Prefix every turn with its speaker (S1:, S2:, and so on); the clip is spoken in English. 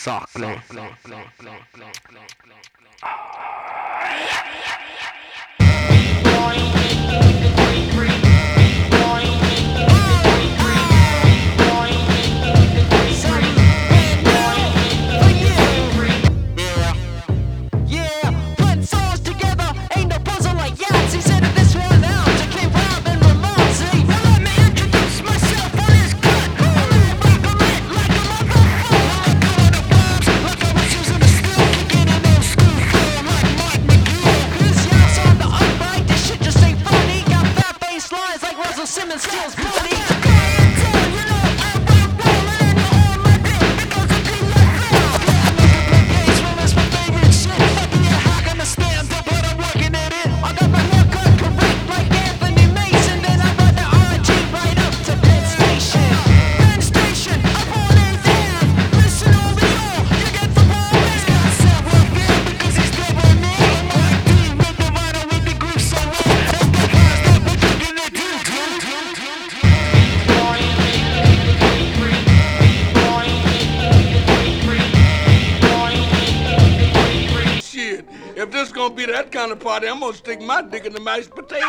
S1: saknar. this
S2: gonna be that kind of party, I'm gonna stick my dick in the mashed potato.